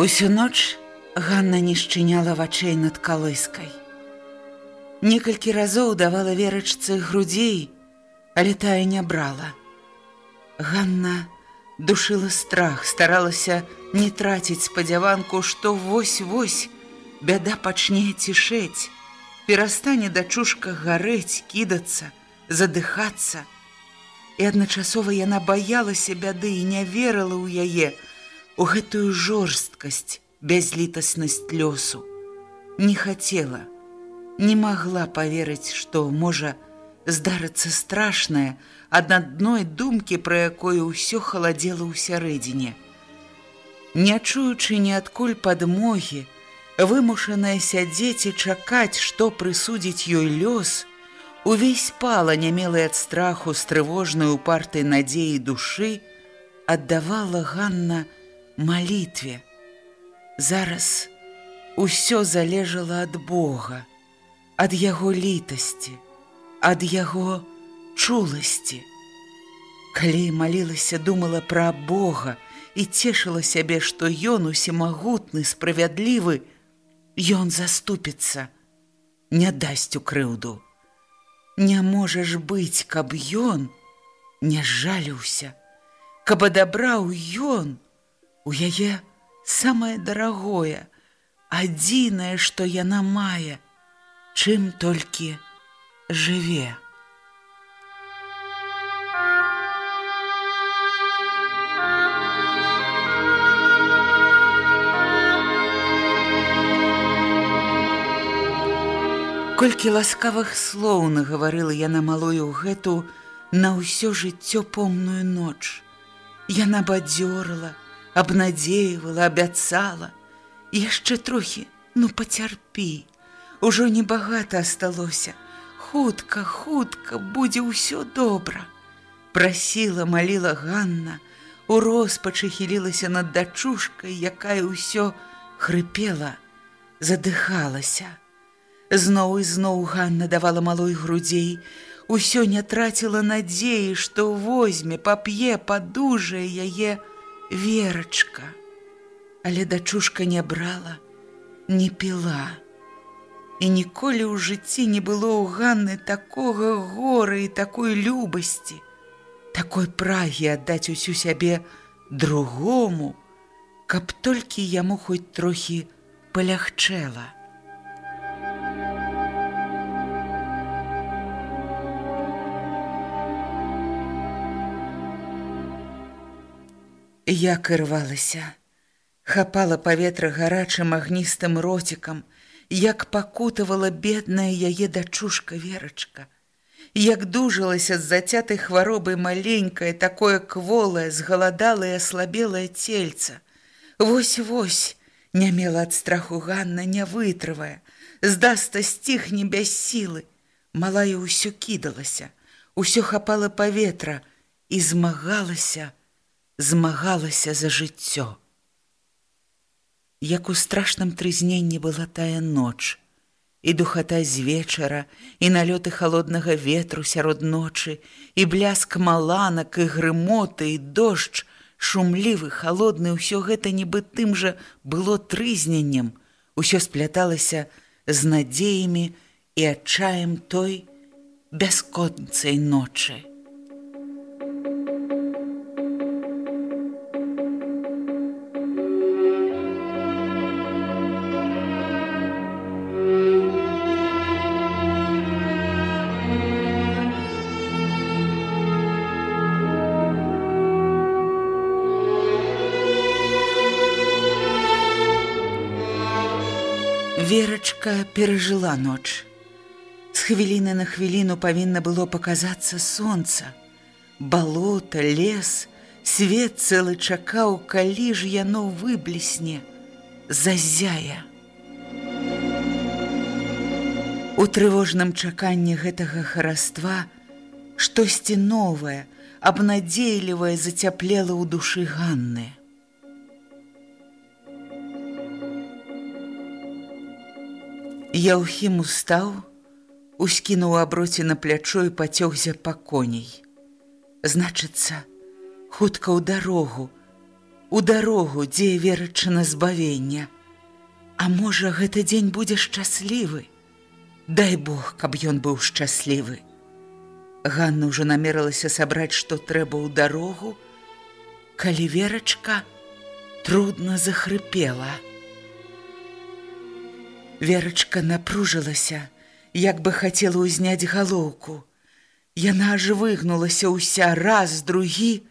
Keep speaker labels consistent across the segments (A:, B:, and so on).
A: Усю ноч Ганна не шчыняла вачэй над калыскай. Некалькі разоў давала верачцы грудзей, але тая не брала. Ганна душыла страх, старалася не траціць спадзяванку, што вось-вось бяда пачне цішэць, перастане дачушка гарэць, кідацца, задыхацца. І адначасова яна баялася бяды і не верыла ў яе, у гэтую жорсткасць, бязлітаснасць лёсу. Не хацела, не магла поверыць, што можа здарыцца страшнае ад адной думкі, пра якое ўсё халадзела ў сярэдзіне. Не чуючы ніадкуль падмогі, вымушаная сядзець і чакаць, што прысудзіць ёй лёс, увесь пала нямелы ад страху з трывожнай упартай надзеі душы, аддавала Ганна, малітве. Зараз усё залежала ад Бога, ад яго літасці, ад яго чуласці. Калі малілася, думала пра Бога і цешыла сябе, што ён усімагутны, справядлівы, ён заступіцца, не дасць у крыўду. Не можаш быць, каб ён не жаліўся, каб адабраў ён, У яе самае дарагое, адзінае, што яна мае, чым толькі жыве. Колькі ласкавых слоў нагаварыла яна малою гэту на ўсё жыццё помную ноч. Яна бадзёрла, абнадзеивала, абяцала. Яшчэ трохі, ну пацярпі. Ужо небагата асталося. Хутка, хутка будзе ўсё добра. Прасіла, маліла Ганна, у роспачы хілілася над дачушкай, якая ўсё хрыпела, задыхалася. Зноў і зноў Ганна давала малой грудзей, усё не траціла надзеі, што возьме, пап'е, падужае яе, верачка, але дачушка не брала, не піла. І ніколі ў жыцці не было ў Ганны такога гора і такой любасці, такой прагі аддаць усю сябе другому, каб толькі яму хоць трохі палягчэла. Як ірвалася, хапала паветра гарачым агністым роцікам, як пакутавала бедная яе дачушка верачка, як дужалася з зацятай хваробай маленькае, такое кволае, згаладалае, слабелае цельца. Вось-вось, не мела ад страху Ганна не вытрывае, здаста сціхне без сілы. Малая ўсё кідалася, усё хапала паветра і змагалася, змагалася за жыццё. Як у страшным трызненні была тая ноч, і духата з вечара, і налёты халоднага ветру сярод ночы, і бляск маланак, і грымоты, і дождж, шумлівы, халодны, ўсё гэта нібы тым жа было трызненнем, усё спляталася з надзеямі і адчаем той бясконцай ночы. Верачка перажыла ноч. З хвіліны на хвіліну павінна было паказацца сонца. Балота, лес, свет цэлы чакаў, калі ж яно выблісне, зазяя. У трывожным чаканні гэтага хараства штосьці новае, абнадзейлівае зацяплела ў душы Ганны. Яўхім устаў, ускінуў аброці на плячо і пацёгся па коней. Значыцца, хутка ў дарогу, у дарогу, дзе верачына збавення. А можа, гэты дзень будзе шчаслівы. Дай Бог, каб ён быў шчаслівы. Ганна ўжо намерылася сабраць, што трэба ў дарогу, калі верачка трудна захрыпела. Верачка напружылася, як бы хацела ўзняць галоўку. Яна аж выгнулася ўся раз другі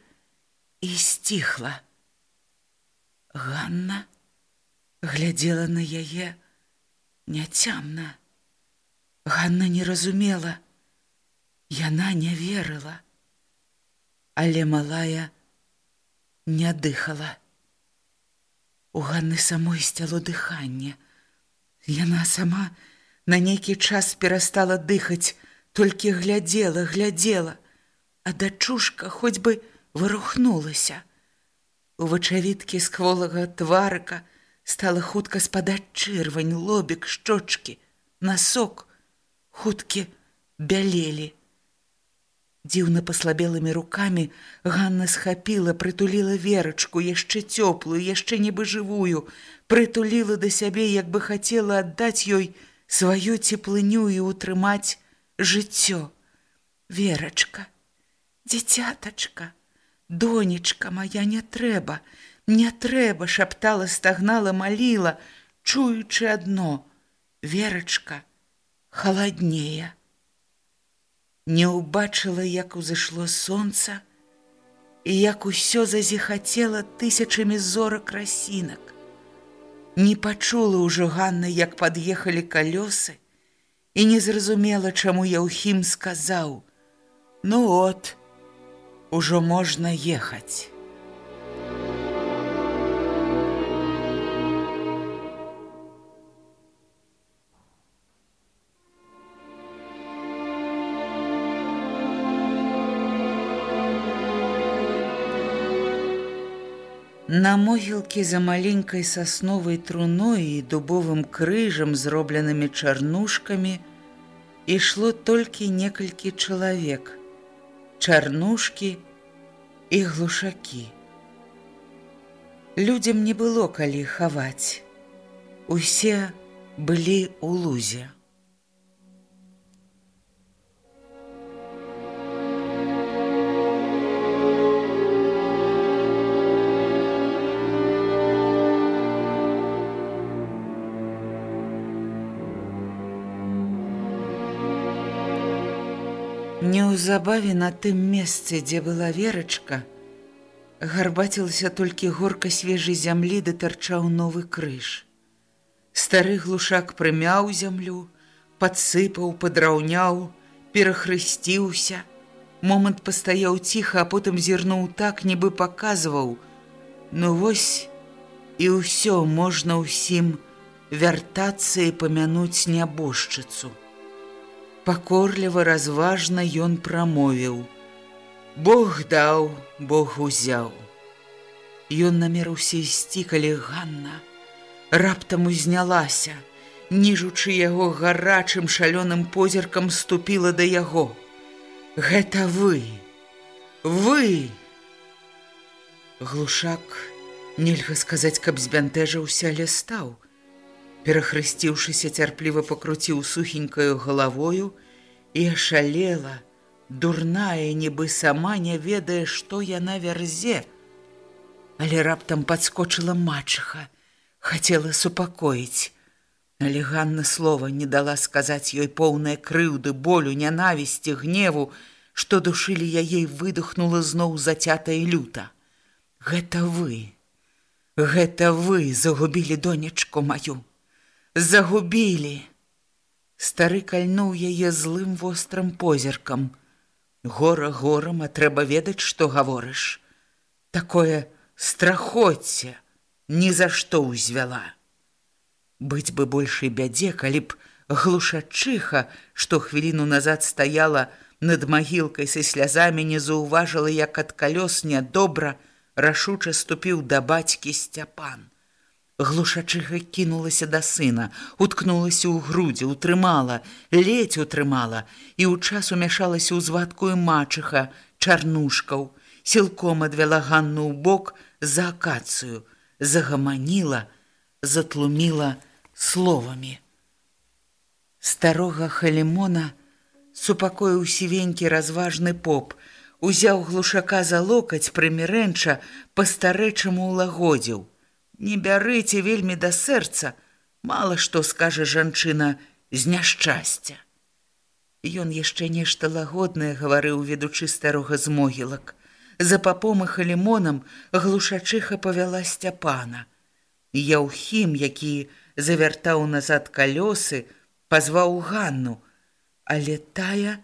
A: і сціхла. Ганна глядзела на яе няцямна. Ганна не разумела, Яна не верыла, але малая не дыхала. У Ганны самой сцяло дыханне. Яна сама, На нейкі час перастала дыхаць, толькі глядзела, глядзела, а дачушка хоць бы вырухнулася. У вачавіткі з кволага тварыка стала хутка спадаць чырвань, лобік, шчочки, насок, хуткі бялелі. Дзіўна паслабелымі рукамі Ганна схапіла, прытуліла верачку, яшчэ цёплую, яшчэ нібы жывую, прытуліла да сябе, як бы хацела аддаць ёй, сваю цеплыню і ўтрымаць жыццё. Верачка, дзіцятачка, донечка моя не трэба, не трэба, шаптала, стагнала, маліла, чуючы адно: Верачка халаднее. Не ўбачыла, як узышло сонца, і як усё зазіхацела тысячамі зорак расінак. Не пачула ўжо Ганна, як пад'ехалі калёсы, і не зразумела, чаму Яўхім сказаў: « Ну от, ужо можна ехаць. На могілкі за маленькай сасновай труной і дубовым крыжам, зробленымі чарнушкамі, ішло толькі некалькі чалавек, чарнушкі і глушакі. Людзям не было калі хаваць. Усе былі ў лузе. Неўзабаве на тым месцы, дзе была верачка, гарбацілася толькі горка свежай зямлі датарчаў новы крыж. Стары глушак прымяў зямлю, падсыпаў, падраўняў, перахрысціўся. Момант пастаяў ціха, а потым зірнуў так, нібы паказваў: « Ну вось і ўсё можна ўсім вяртацца і памянуць нябожчыцу пакорліва разважна ён прамовіў: Бог даў, Бог узяў. Ён намерыўся ісці, калі Ганна раптам узнялася, ніжучы яго гарачым шалёным позіркам ступіла да яго. Гэта вы, вы! Глушак, нельга сказаць, каб збянтэжыўся, але стаў, перахрысціўшыся цярпліва пакруціў сухенькаю галавою і ашалела, дурная, нібы сама не ведае, што яна вярзе. Але раптам падскочыла мачыха, хацела супакоіць. Але Ганна слова не дала сказаць ёй поўнае крыўды, болю, нянавісці, гневу, што душылі яе выдохнула зноў зацятая люта. Гэта вы, гэта вы загубілі донечку маю. Загубілі. Стары кальнуў яе злым вострым позіркам. Гора горам, а трэба ведаць, што гаворыш. Такое страхоцце ні за што ўзвяла. Быць бы большай бядзе, калі б глушачыха, што хвіліну назад стаяла над магілкай са слязамі не заўважыла, як ад калёс нядобра рашуча ступіў да бацькі сцяпан. Глушачыха кінулася да сына, уткнулася ў грудзі, утрымала, ледзь утрымала і ў час умяшалася ў звадкую мачыха, чарнушкаў, сілком адвяла ганну ў бок за акацыю, загаманіла, затлуміла словамі. Старога халімона супакоіў сівенькі разважны поп, узяў глушака за локаць прымірэнча, па-старэчаму ўлагодзіў – Не бярыце вельмі да сэрца, мала што скажа жанчына з няшчасця. Ён яшчэ нешта лагоднае гаварыў, ведучы старога з могілак. За папом і халімонам глушачыха павяла сцяпана. Яўхім, які завяртаў назад калёсы, пазваў Ганну, але тая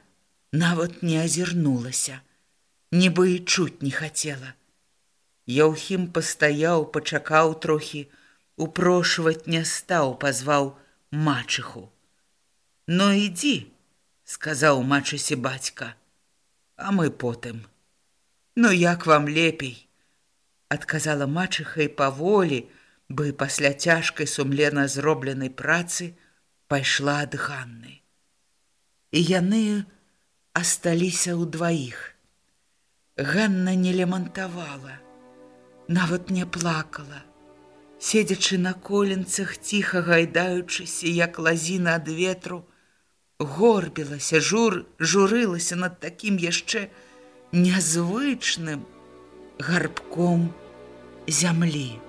A: нават не азірнулася, нібы і чуць не хацела. Яўхім пастаяў, пачакаў трохі, упрошваць не стаў, пазваў мачыху. Ну ідзі, сказаў мачысе бацька, а мы потым. Ну як вам лепей, адказала мачыха і паволі, бы пасля цяжкай сумлена зробленай працы пайшла ад Ганны. І яны асталіся ўдваіх. Ганна не лямантавала нават не плакала. Седзячы на коленцах ціха гайдаючыся, як лазіна ад ветру, горбілася, жур журылася над такім яшчэ нязвычным гарбком зямлі.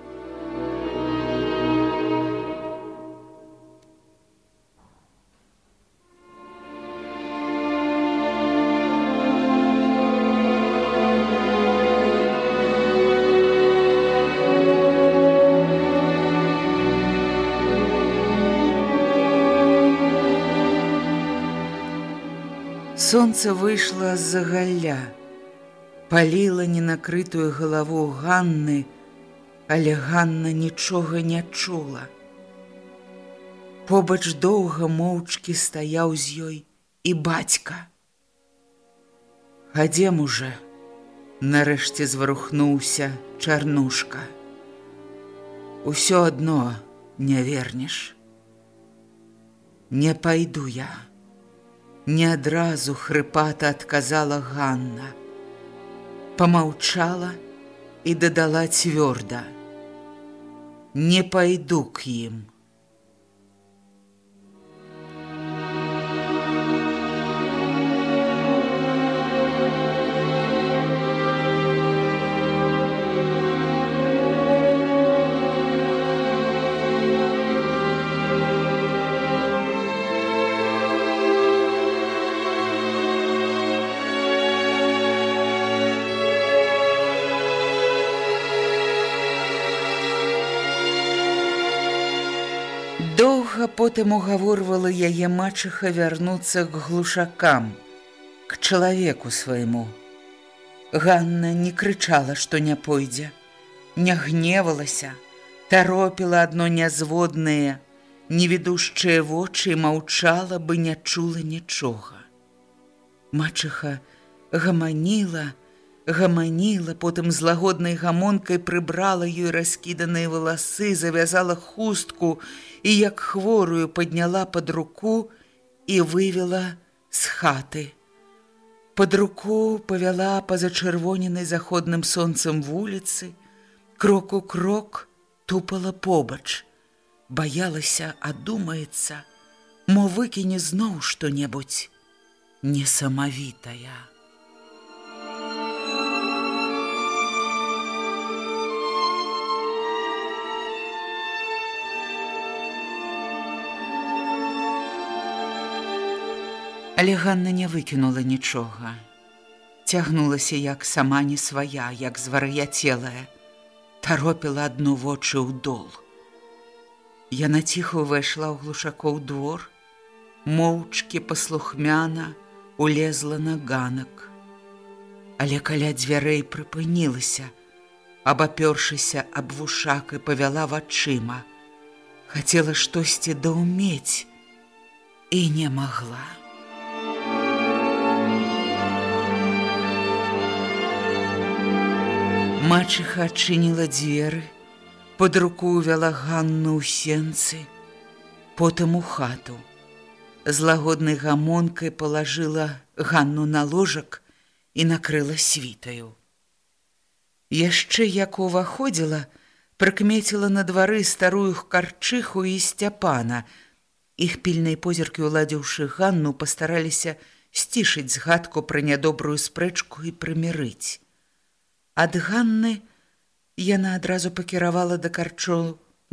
A: Сонце выйшло з-за галля, паліла ненакрытую галаву Ганны, але Ганна нічога не чула. Побач доўга моўчкі стаяў з ёй і бацька. Хадзем уже, нарэшце зварухнуўся чарнушка. Усё адно не вернеш. Не пайду я не адразу хрыпата адказала Ганна. Памаўчала і дадала цвёрда: « Не пайду к ім. Доўга потым угаворвала яе мачыха вярнуцца к глушакам, к чалавеку свайму. Ганна не крычала, што не пойдзе, не гневалася, таропіла адно нязводнае, невідушчыя вочы маўчала бы не чула нічога. Мачыха гаманіла, гаманіла, потым з лагоднай гамонкай прыбрала ёй раскіданыя валасы, завязала хустку і як хворую падняла пад руку і вывела з хаты. Пад руку павяла па-за чырвоненай заходным сонцам вуліцы, крок у крок тупала побач, баялася, адумаецца, мо выкіне зноў што-небудзь несамавітая. Але Ганна не выкінула нічога. Цягнулася як сама не свая, як звар'яцелая, таропіла адну вочы ў дол. Яна ціха ўвайшла ў глушакоў двор, моўчкі паслухмяна улезла на ганак. Але каля дзвярэй прыпынілася, абапёршыся аб вушак і павяла вачыма. Хацела штосьці даўмець і не магла. Мачыха адчыніла дзверы, под руку вяла Ганну ў сенцы, потым у хату. З лагоднай гамонкай палажыла Ганну на ложак і накрыла світаю. Яшчэ як уваходзіла, прыкмеціла на двары старую карчыху і сцяпана. Іх пільнай позіркі ўладзіўшы Ганну пастараліся сцішыць згадку пра нядобрую спрэчку і прымірыць. Ад Ганны яна адразу пакіравала да карчоў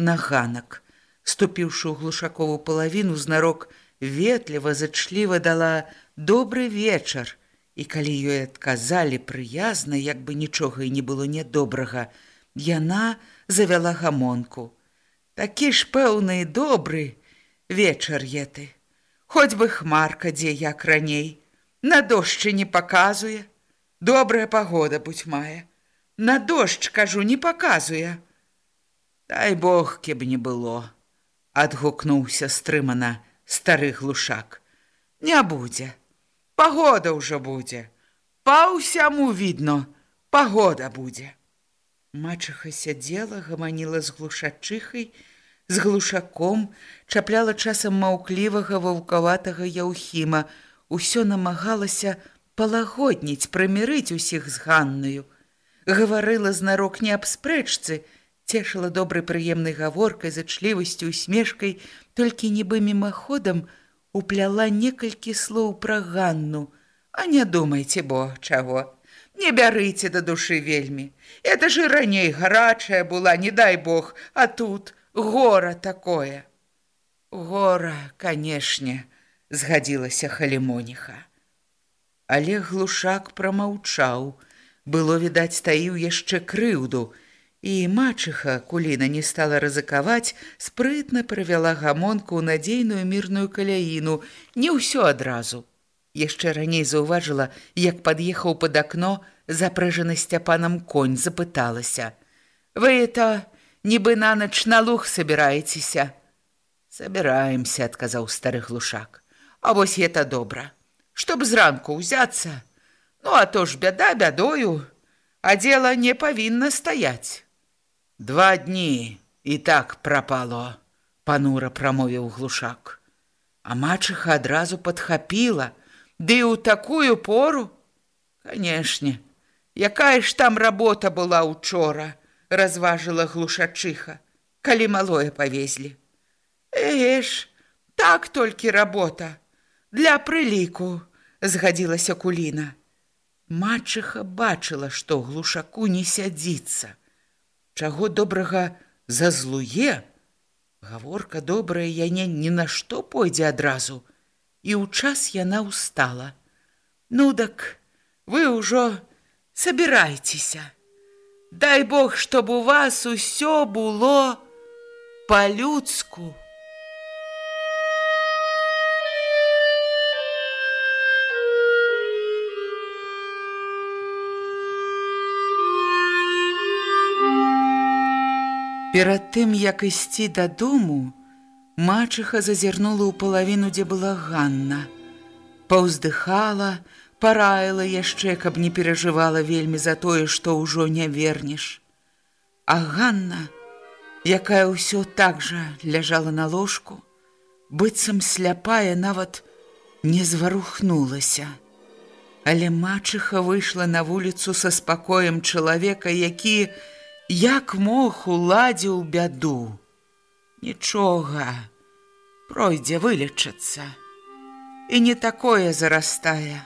A: на ганак. Ступіўшы ў глушакову палавіну, знарок ветліва зачліва дала добры вечар. І калі ёй адказалі прыязна, як бы нічога і не было нядобрага, яна завяла гамонку. Такі ж пэўны добры вечар еты. Хоць бы хмарка дзе як раней, На дождчы не паказуе, добрая пагода будь мае. На дождж, кажу, не паказуе. Дай бог, кеб не было, адгукнуўся стрымана стары глушак. Не будзе. Пагода ўжо будзе. Па ўсяму відно, пагода будзе. Мачыха сядзела, гаманіла з глушачыхай, з глушаком, чапляла часам маўклівага ваўкаватага яўхіма, усё намагалася палагодніць, прымірыць усіх з ганнаю гаварыла знарок не аб спрэчцы, цешыла добрай прыемнай гаворкай зачлівасцю усмешкай, толькі нібы мімаходам упляла некалькі слоў пра ганну, А не думайце бо чаго. Не бярыце да душы вельмі. Это ж і раней гарачая была, не дай бог, а тут гора такое. Гора, канешне, згадзілася халімоніха. Але глушак прамаўчаў, Было відаць, таіў яшчэ крыўду, і мачыха куліна не стала рызыкаваць, спрытна правяла гамонку ў надзейную мірную каляіну, не ўсё адразу. Яшчэ раней заўважыла, як пад'ехаў пад акно, запрэжаны сцяпанам конь запыталася: « Вы это нібы на нач на луг сабіраецеся. Сабіраемся, адказаў стары глушак. А вось это добра. Чтоб зранку ўзяцца, Ну, а то ж бяда бядою, а дело не павінна стаять. Два дні і так прапало, панура прамовіў глушак. А мачыха адразу падхапіла, ды ў такую пору, канешне, якая ж там работа была учора, разважыла глушачыха, калі малое павезлі. Эш, так толькі работа, для прыліку, згадзілася куліна. Мачыха бачыла, што глушаку не сядзіцца. Чаго добрага зазлуе, Гаворка добрая яне ні на што пойдзе адразу, і ў час яна ўстала. Ну дак, вы ўжо сабірайцеся. Дай Бог, чтоб у вас усё было па-людску. Перад тым, як ісці дадому, мачыха зазірнула ў палавіну, дзе была Ганна. Паўздыхала, параіла яшчэ, каб не перажывала вельмі за тое, што ўжо не вернеш. А Ганна, якая ўсё так жа ляжала на ложку, быццам сляпая нават не зварухнулася. Але мачыха выйшла на вуліцу са спакоем чалавека, які, як мог уладзіў бяду. Нічога, пройдзе вылечыцца. І не такое зарастае.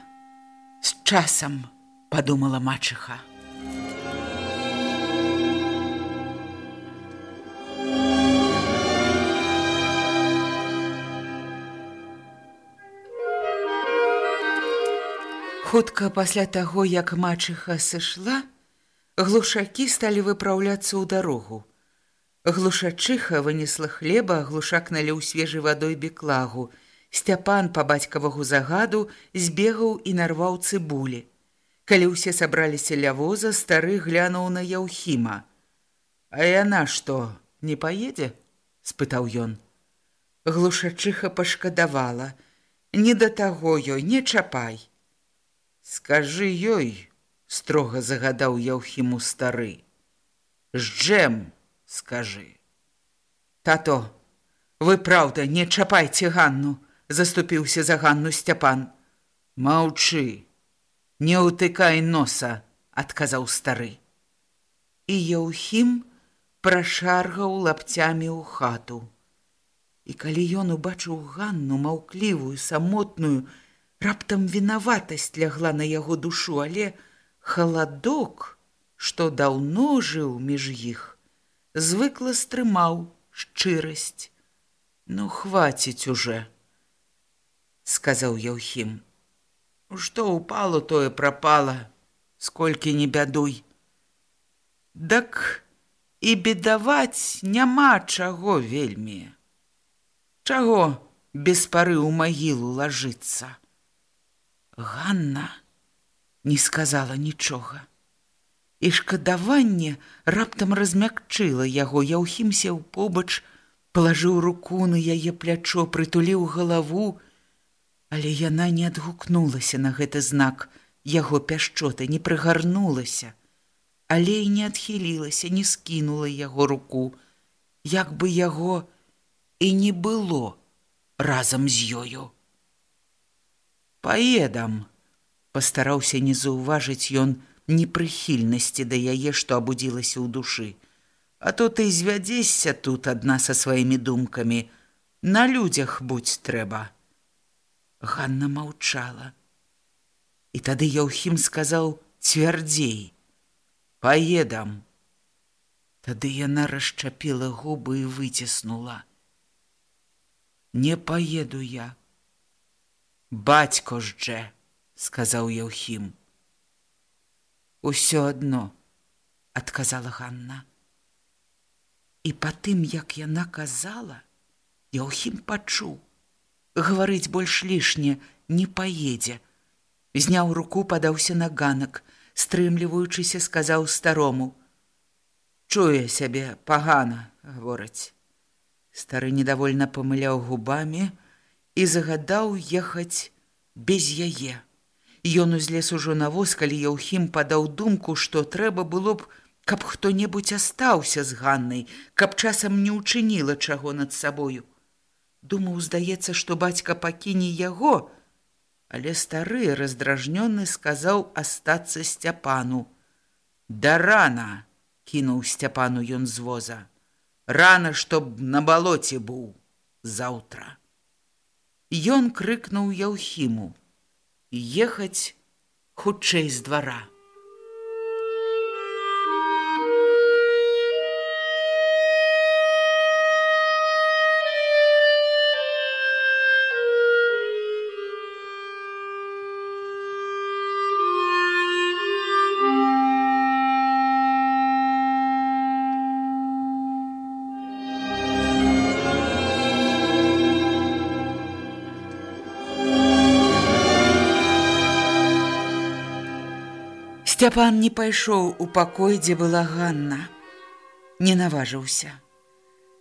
A: З часам, падумала мачыха. Хутка пасля таго, як мачыха сышла, глушакі сталі выпраўляцца ў дарогу. Глушачыха вынесла хлеба, глушак наліў свежай вадой беклагу. Сцяпан па бацькавагу загаду збегаў і нарваў цыбулі. Калі ўсе сабраліся ля воза, стары глянуў на Яўхіма. А яна што, не паедзе? спытаў ён. Глушачыха пашкадавала: « Не да таго ёй, не чапай. Скажы ёй, строга загадаў Яўхіму стары. З джем, скажы. Тато, вы праўда, не чапайце Ганну, заступіўся за Ганну сцяпан. Маўчы, не ўтыкай носа, адказаў стары. І Яўхім прашаргаў лапцямі ў хату. І калі ён убачыў Ганну маўклівую, самотную, раптам вінаватасць лягла на яго душу, але халадок, што даўно жыў між іх, звыкла стрымаў шчырасць. Ну хваціць уже, сказаў Яўхім. Што ўпало, тое прапала, сколькі не бядуй. Дак і бедаваць няма чаго вельмі. Чаго без пары ў магілу лажыцца? Ганна не сказала нічога. І шкадаванне раптам размякчыла яго, Яўхім сеў побач, палажыў руку на яе плячо, прытуліў галаву, але яна не адгукнулася на гэты знак яго пяшчоты, не прыгарнулася, але і не адхілілася, не скінула яго руку, як бы яго, і не было разам з ёю. Паедам, пастараўся не заўважыць ён непрыхільнасці да яе, што абудзілася ў душы. А то ты звядзешся тут адна са сваімі думкамі, На людзях будзь трэба. Ганна маўчала. І тады Яўхім сказаў цвярдзей: « Паедам. Тады яна расчапіла губы і выціснула не поеду я. Бацько ж дже, сказаў Яўхім. Усё адно, адказала Ганна. І па тым, як яна казала, Яўхім пачуў. Гаварыць больш лішне не паедзе. Зняў руку, падаўся на ганак, стрымліваючыся, сказаў старому: « Чуе сябе пагана, гавораць стары недовольна памыляў губамі і загадаў ехаць без яе. Ён узлез ужо на воз, калі Яўхім падаў думку, што трэба было б, каб хто-небудзь астаўся з ганнай, каб часам не ўчыніла чаго над сабою. Думаў, здаецца, што бацька пакіне яго, але стары раздражнёны сказаў астацца сцяпану. Да рана кінуў сцяпану ён з воза рано, чтоб на балоце быў заўтра. Ён крыкнуў Яўхіму: ехаць хутчэй з двара. Сцяпан не пайшоў у пакой, дзе была Ганна. Не наважыўся.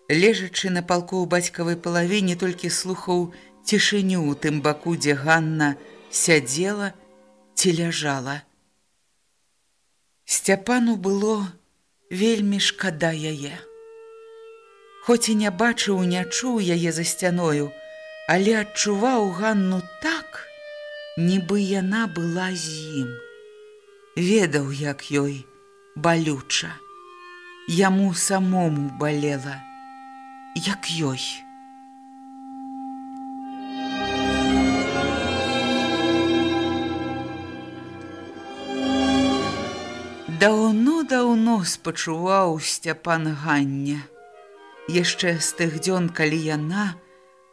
A: Лежачы на палку ў бацькавай палавіне толькі слухаў цішыню ў тым баку, дзе Ганна сядзела ці ляжала. Сцяпану было вельмі шкада яе. Хоць і не бачыў, не чуў яе за сцяною, але адчуваў Ганну так, нібы яна была з ім ведаў, як ёй балюча. Яму самому балела, як ёй. Даўно-даўно спачуваў сцяпан Ганне. Яшчэ з тых дзён, калі яна,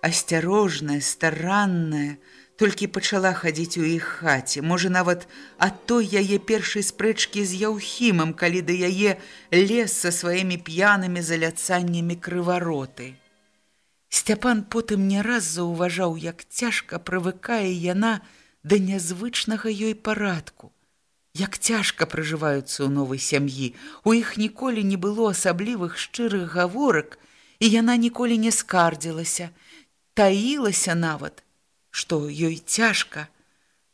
A: асцярожная, старанная, толькі пачала хадзіць у іх хаце, можа нават ад той яе першай спрэчкі з яўхімам, калі да яе лес са сваімі п'янымі заляцаннямі крывароты. Сцяпан потым не раз заўважаў, як цяжка прывыкае яна да нязвычнага ёй парадку. Як цяжка пражываюцца ў новай сям'і, у іх ніколі не было асаблівых шчырых гаворак, і яна ніколі не скардзілася, таілася нават, што ёй цяжка,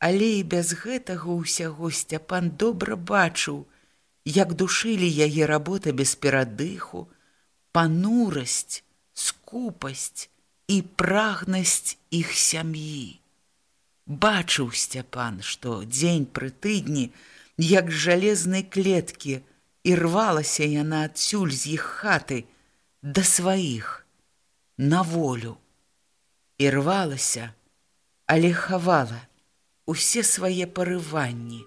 A: але і без гэтага ўсяго сцяпан добра бачыў, як душылі яе работа без перадыху, панурасць, скупасць і прагнасць іх сям'і. Бачыў сцяпан, што дзень пры тыдні, як з жалезнай клеткі, і рвалася яна адсюль з іх хаты да сваіх на волю і рвалася, але хавала усе свае парыванні,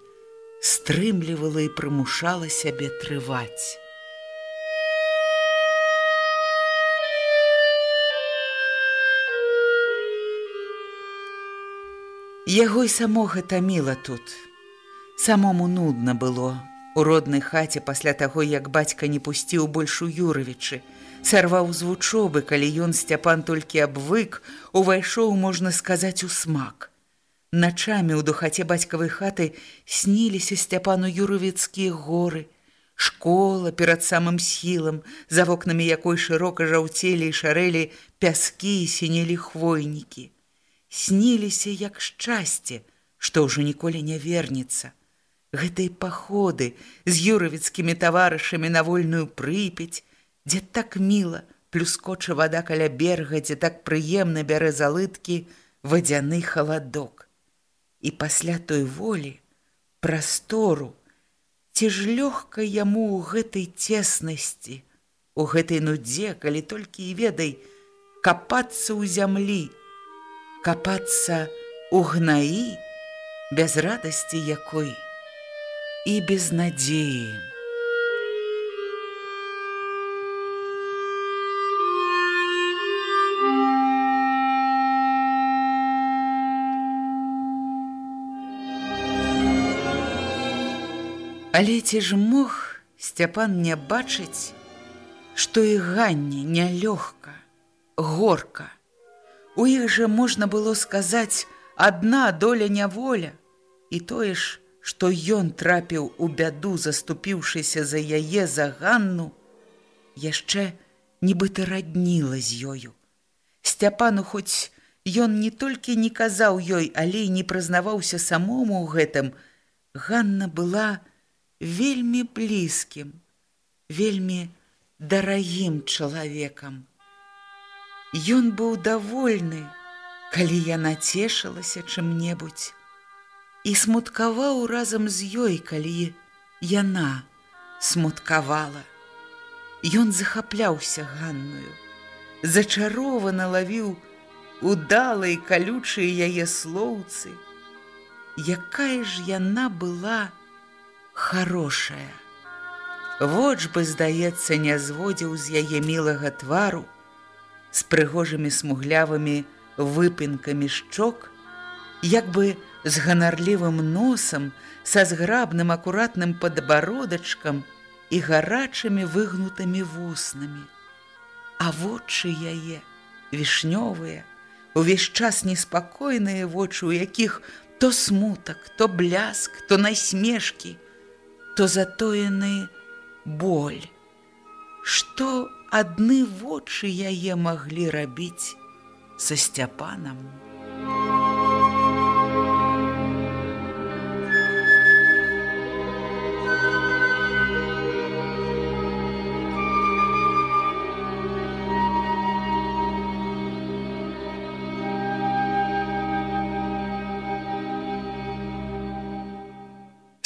A: стрымлівала і прымушала сябе трываць. Яго і самога таміла тут. Самому нудна было у роднай хаце пасля таго, як бацька не пусціў больш у Юрывічы, сарваў з вучобы, калі ён сцяпан толькі абвык, увайшоў, можна сказаць, у смак. Начамі ў духаце бацькавай хаты сніліся сцяпану юрывецкія горы, школа перад самым сілам, за вокнамі якой шырока жаўцелі і шарэлі пяскі і сінелі хвойнікі. Сніліся як шчасце, што ўжо ніколі не вернецца. Гэтай паходы з юрывецкімі таварышамі на вольную прыпяць, дзе так міла плюскоча вада каля берга, дзе так прыемна бярэ залыткі вадзяны халадок. І пасля той волі, прастору, ці ж лёгка яму ў гэтай цеснасці, у гэтай нудзе, калі толькі і ведай, капацца ў зямлі, капацца ў гнаі, без радасці якой і без надзеі. Але ці ж мог Сцяпан не бачыць, што і ганне нялёгка, горка. У іх жа можна было сказаць адна доля няволя, і тое ж, што ён трапіў у бяду, заступіўшыся за яе за ганну, яшчэ нібыта радніла з ёю. Сцяпану хоць ён не толькі не казаў ёй, але і не прызнаваўся самому ў гэтым, Ганна была, вельмі блізкім, вельмі дарагім чалавекам. Ён быў давольны, калі яна цешылася чым-небудзь і смуткаваў разам з ёй, калі яна смуткавала. Ён захапляўся ганную, зачарована лавіў удалай калючыя яе слоўцы. Якая ж яна была, хорошая. Воч бы, здаецца, не зводзіў з яе мілага твару, з прыгожымі смуглявымі выпінкамі шчок, як бы з ганарлівым носам, са зграбным акуратным падбародачкам і гарачымі выгнутымі вуснамі. А вочы яе, вішнёвыя, увесь час неспакойныя вочы, у якіх то смутак, то бляск, то насмешкі, то затоены боль. Што адны вочы яе маглі рабіць са сцяпанам?